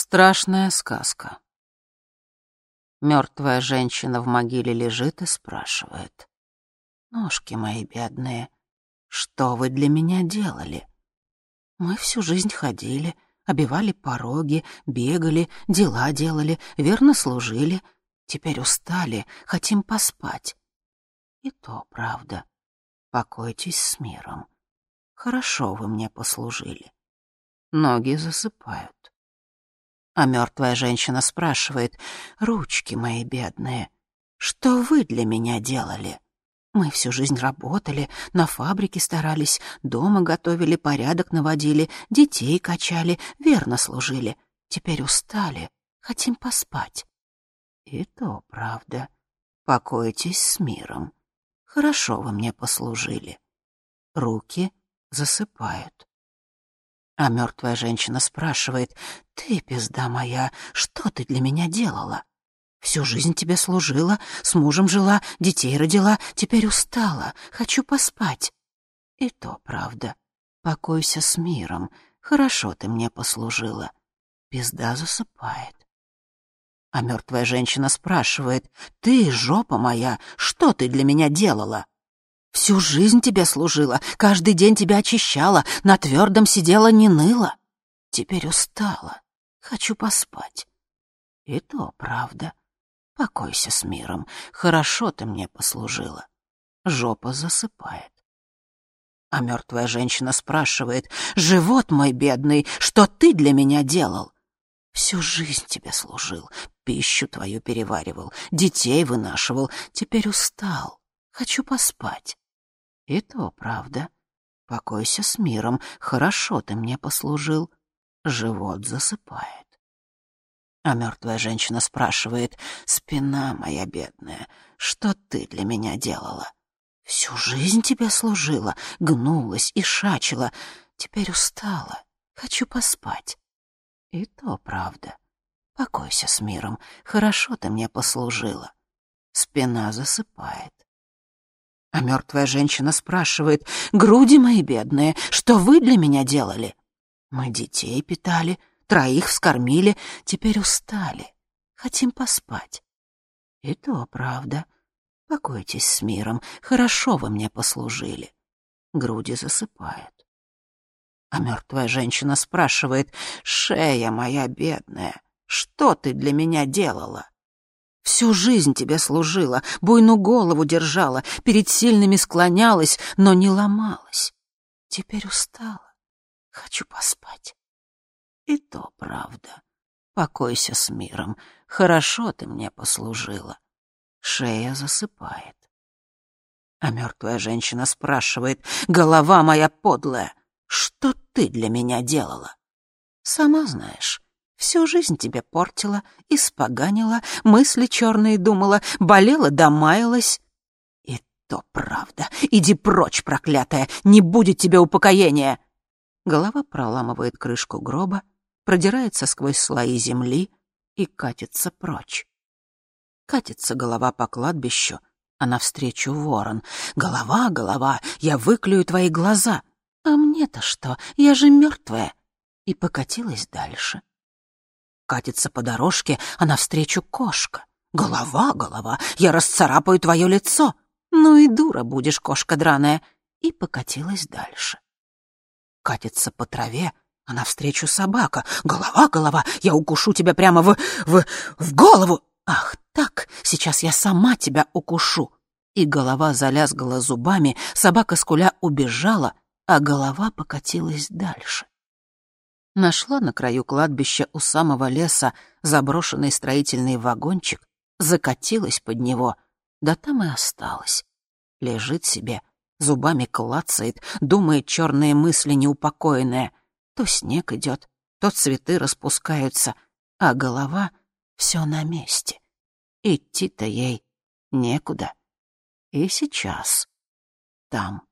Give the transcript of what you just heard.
Страшная сказка. Мертвая женщина в могиле лежит и спрашивает. «Ножки мои бедные, что вы для меня делали? Мы всю жизнь ходили, обивали пороги, бегали, дела делали, верно служили. Теперь устали, хотим поспать. И то правда. Покойтесь с миром. Хорошо вы мне послужили. Ноги засыпают. А мертвая женщина спрашивает, «Ручки мои бедные, что вы для меня делали?» Мы всю жизнь работали, на фабрике старались, дома готовили, порядок наводили, детей качали, верно служили. Теперь устали, хотим поспать. И то правда. Покойтесь с миром. Хорошо вы мне послужили. Руки засыпают. А мертвая женщина спрашивает, «Ты, пизда моя, что ты для меня делала? Всю жизнь тебе служила, с мужем жила, детей родила, теперь устала, хочу поспать». И то правда. Покойся с миром, хорошо ты мне послужила. Пизда засыпает. А мертвая женщина спрашивает, «Ты, жопа моя, что ты для меня делала?» Всю жизнь тебе служила, каждый день тебя очищала, на твердом сидела, не ныла. Теперь устала, хочу поспать. И то правда. Покойся с миром, хорошо ты мне послужила. Жопа засыпает. А мертвая женщина спрашивает, «Живот мой бедный, что ты для меня делал?» Всю жизнь тебе служил, пищу твою переваривал, детей вынашивал, теперь устал, хочу поспать. И то правда. Покойся с миром, хорошо ты мне послужил. Живот засыпает. А мертвая женщина спрашивает, «Спина моя бедная, что ты для меня делала? Всю жизнь тебе служила, гнулась и шачила, теперь устала, хочу поспать». И то правда. Покойся с миром, хорошо ты мне послужила. Спина засыпает. А мертвая женщина спрашивает, «Груди мои бедные, что вы для меня делали?» «Мы детей питали, троих вскормили, теперь устали, хотим поспать». «И то правда. Покойтесь с миром, хорошо вы мне послужили». Груди засыпают. А мертвая женщина спрашивает, «Шея моя бедная, что ты для меня делала?» Всю жизнь тебе служила, буйну голову держала, перед сильными склонялась, но не ломалась. Теперь устала, хочу поспать. И то правда. Покойся с миром, хорошо ты мне послужила. Шея засыпает. А мертвая женщина спрашивает, голова моя подлая, что ты для меня делала? Сама знаешь, Всю жизнь тебе портила, испоганила, мысли черные думала, болела да маялась. И то правда. Иди прочь, проклятая, не будет тебе упокоения. Голова проламывает крышку гроба, продирается сквозь слои земли и катится прочь. Катится голова по кладбищу, а навстречу ворон. «Голова, голова, я выклюю твои глаза!» «А мне-то что? Я же мертвая!» И покатилась дальше. Катится по дорожке, а навстречу кошка. «Голова, голова, я расцарапаю твое лицо!» «Ну и дура будешь, кошка драная!» И покатилась дальше. Катится по траве, а навстречу собака. «Голова, голова, я укушу тебя прямо в... в... в голову!» «Ах так, сейчас я сама тебя укушу!» И голова залязгала зубами, собака скуля убежала, а голова покатилась дальше. Нашла на краю кладбища у самого леса заброшенный строительный вагончик, закатилась под него, да там и осталась. Лежит себе, зубами клацает, думает черные мысли неупокоенные. То снег идет, то цветы распускаются, а голова все на месте. Идти-то ей некуда. И сейчас там.